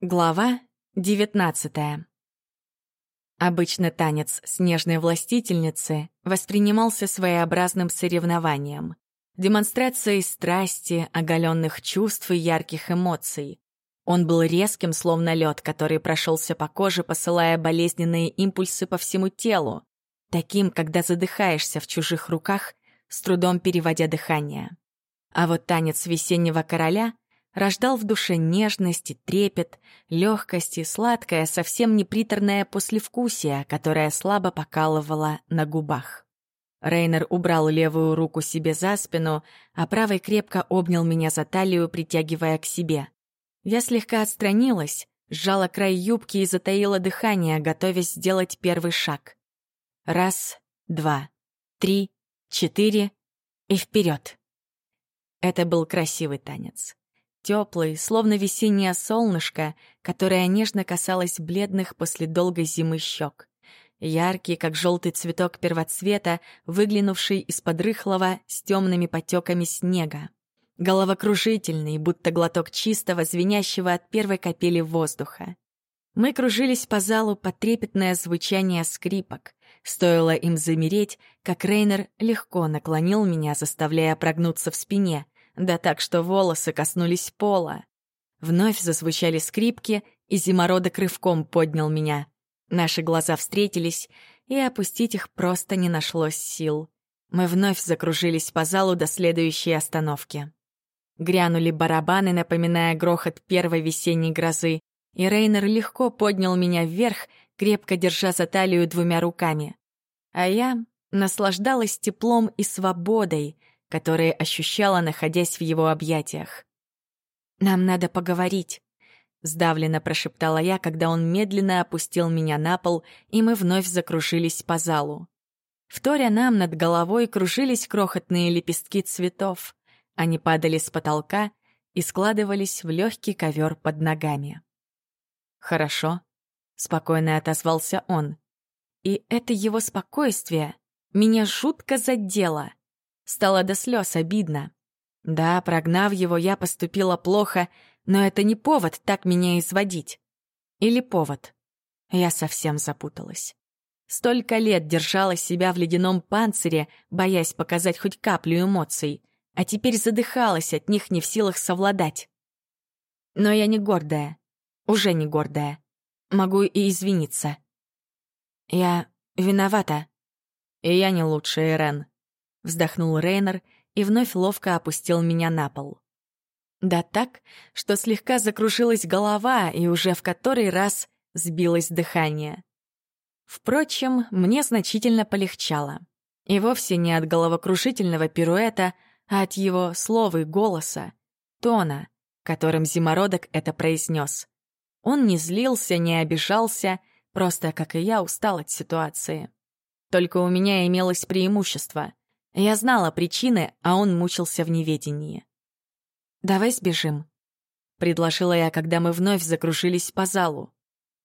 Глава девятнадцатая. Обычно танец снежной властительницы воспринимался своеобразным соревнованием, демонстрацией страсти, оголенных чувств и ярких эмоций. Он был резким, словно лед, который прошелся по коже, посылая болезненные импульсы по всему телу, таким, когда задыхаешься в чужих руках, с трудом переводя дыхание. А вот танец весеннего короля — рождал в душе нежность и трепет, легкость и сладкое, совсем не приторное послевкусие, которое слабо покалывало на губах. Рейнер убрал левую руку себе за спину, а правой крепко обнял меня за талию, притягивая к себе. Я слегка отстранилась, сжала край юбки и затаила дыхание, готовясь сделать первый шаг. Раз, два, три, четыре и вперед. Это был красивый танец теплый, словно весеннее солнышко, которое нежно касалось бледных после долгой зимы щек. Яркий, как желтый цветок первоцвета, выглянувший из-под рыхлого с темными потеками снега. Головокружительный, будто глоток чистого, звенящего от первой капели воздуха. Мы кружились по залу под трепетное звучание скрипок. Стоило им замереть, как Рейнер легко наклонил меня, заставляя прогнуться в спине — да так, что волосы коснулись пола. Вновь зазвучали скрипки, и зимородок рывком поднял меня. Наши глаза встретились, и опустить их просто не нашлось сил. Мы вновь закружились по залу до следующей остановки. Грянули барабаны, напоминая грохот первой весенней грозы, и Рейнер легко поднял меня вверх, крепко держа за талию двумя руками. А я наслаждалась теплом и свободой, которые ощущала, находясь в его объятиях. «Нам надо поговорить», — сдавленно прошептала я, когда он медленно опустил меня на пол, и мы вновь закружились по залу. Вторя нам над головой кружились крохотные лепестки цветов. Они падали с потолка и складывались в легкий ковер под ногами. «Хорошо», — спокойно отозвался он. И это его спокойствие меня жутко задело. Стало до слез обидно. Да, прогнав его, я поступила плохо, но это не повод так меня изводить. Или повод? Я совсем запуталась. Столько лет держала себя в ледяном панцире, боясь показать хоть каплю эмоций, а теперь задыхалась от них не в силах совладать. Но я не гордая, уже не гордая. Могу и извиниться. Я виновата. И я не лучшая, Рен вздохнул Рейнер и вновь ловко опустил меня на пол. Да так, что слегка закружилась голова и уже в который раз сбилось дыхание. Впрочем, мне значительно полегчало. И вовсе не от головокружительного пируэта, а от его слов и голоса, тона, которым зимородок это произнес. Он не злился, не обижался, просто, как и я, устал от ситуации. Только у меня имелось преимущество. Я знала причины, а он мучился в неведении. «Давай сбежим», — предложила я, когда мы вновь закружились по залу.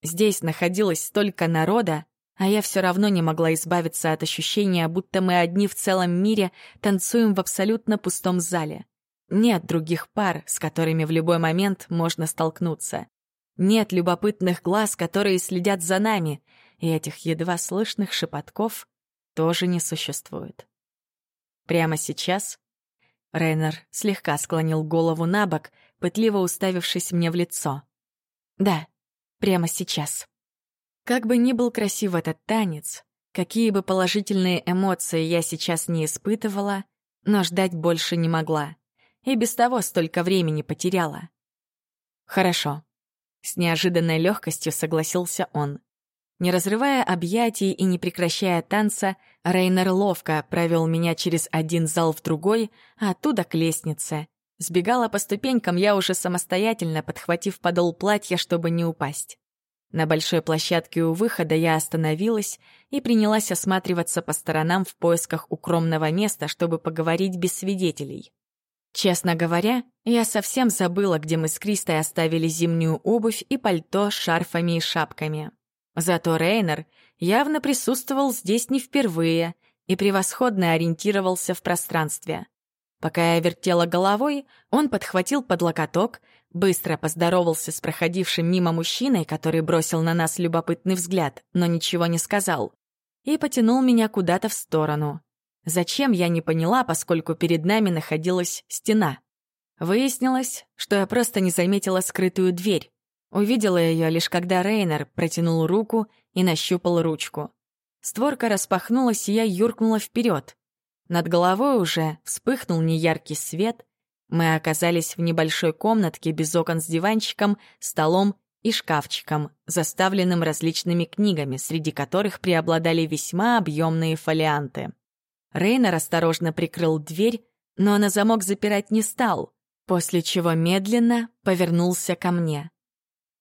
Здесь находилось столько народа, а я все равно не могла избавиться от ощущения, будто мы одни в целом мире танцуем в абсолютно пустом зале. Нет других пар, с которыми в любой момент можно столкнуться. Нет любопытных глаз, которые следят за нами, и этих едва слышных шепотков тоже не существует. Прямо сейчас? Рейнер слегка склонил голову на бок, пытливо уставившись мне в лицо. Да, прямо сейчас. Как бы ни был красив этот танец, какие бы положительные эмоции я сейчас не испытывала, но ждать больше не могла. И без того столько времени потеряла. Хорошо. С неожиданной легкостью согласился он. Не разрывая объятий и не прекращая танца, Рейнер ловко провел меня через один зал в другой, а оттуда к лестнице. Сбегала по ступенькам я уже самостоятельно, подхватив подол платья, чтобы не упасть. На большой площадке у выхода я остановилась и принялась осматриваться по сторонам в поисках укромного места, чтобы поговорить без свидетелей. Честно говоря, я совсем забыла, где мы с Кристой оставили зимнюю обувь и пальто с шарфами и шапками. Зато Рейнер явно присутствовал здесь не впервые и превосходно ориентировался в пространстве. Пока я вертела головой, он подхватил под локоток, быстро поздоровался с проходившим мимо мужчиной, который бросил на нас любопытный взгляд, но ничего не сказал, и потянул меня куда-то в сторону. Зачем, я не поняла, поскольку перед нами находилась стена. Выяснилось, что я просто не заметила скрытую дверь. Увидела ее лишь когда Рейнер протянул руку и нащупал ручку. Створка распахнулась, и я юркнула вперед. Над головой уже вспыхнул неяркий свет. Мы оказались в небольшой комнатке без окон с диванчиком, столом и шкафчиком, заставленным различными книгами, среди которых преобладали весьма объемные фолианты. Рейнер осторожно прикрыл дверь, но на замок запирать не стал, после чего медленно повернулся ко мне.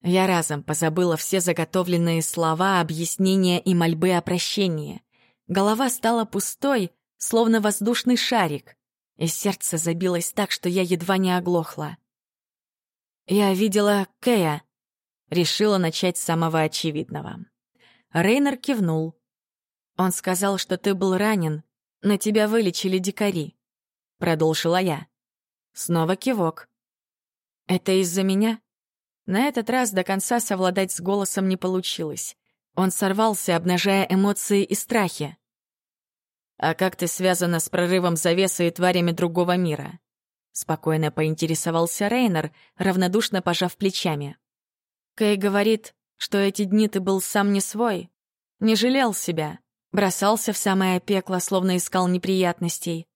Я разом позабыла все заготовленные слова, объяснения и мольбы о прощении. Голова стала пустой, словно воздушный шарик, и сердце забилось так, что я едва не оглохла. «Я видела Кэя», — решила начать с самого очевидного. Рейнер кивнул. «Он сказал, что ты был ранен, но тебя вылечили дикари», — продолжила я. Снова кивок. «Это из-за меня?» На этот раз до конца совладать с голосом не получилось. Он сорвался, обнажая эмоции и страхи. «А как ты связана с прорывом завесы и тварями другого мира?» Спокойно поинтересовался Рейнер, равнодушно пожав плечами. Кэй говорит, что эти дни ты был сам не свой. Не жалел себя. Бросался в самое пекло, словно искал неприятностей.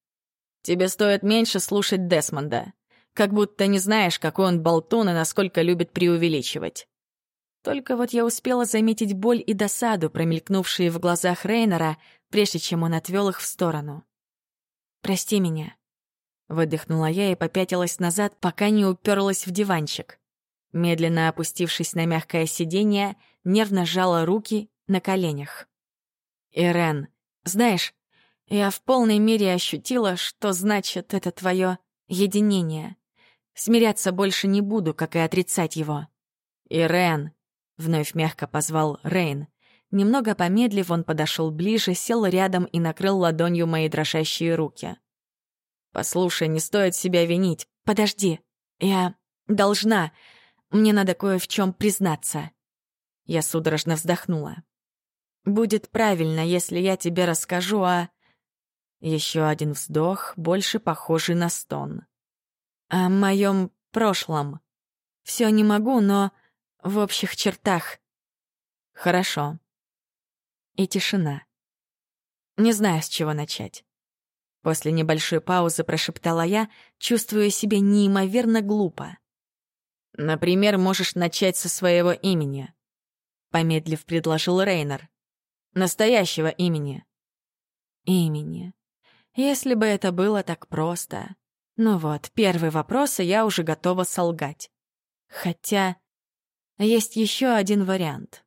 Тебе стоит меньше слушать Десмонда. Как будто не знаешь, какой он болтун и насколько любит преувеличивать. Только вот я успела заметить боль и досаду, промелькнувшие в глазах Рейнера, прежде чем он отвел их в сторону. «Прости меня», — выдохнула я и попятилась назад, пока не уперлась в диванчик. Медленно опустившись на мягкое сиденье, нервно сжала руки на коленях. «Ирен, знаешь, я в полной мере ощутила, что значит это твое единение. Смиряться больше не буду, как и отрицать его. «Ирен!» — вновь мягко позвал Рейн. Немного помедлив, он подошел ближе, сел рядом и накрыл ладонью мои дрожащие руки. «Послушай, не стоит себя винить. Подожди. Я должна. Мне надо кое в чем признаться». Я судорожно вздохнула. «Будет правильно, если я тебе расскажу о...» Еще один вздох, больше похожий на стон. «О моем прошлом. Все не могу, но в общих чертах. Хорошо. И тишина. Не знаю, с чего начать. После небольшой паузы прошептала я, чувствуя себя неимоверно глупо. «Например, можешь начать со своего имени», — помедлив предложил Рейнер. «Настоящего имени». «Имени. Если бы это было так просто. Ну вот, первый вопрос, и я уже готова солгать. Хотя есть еще один вариант.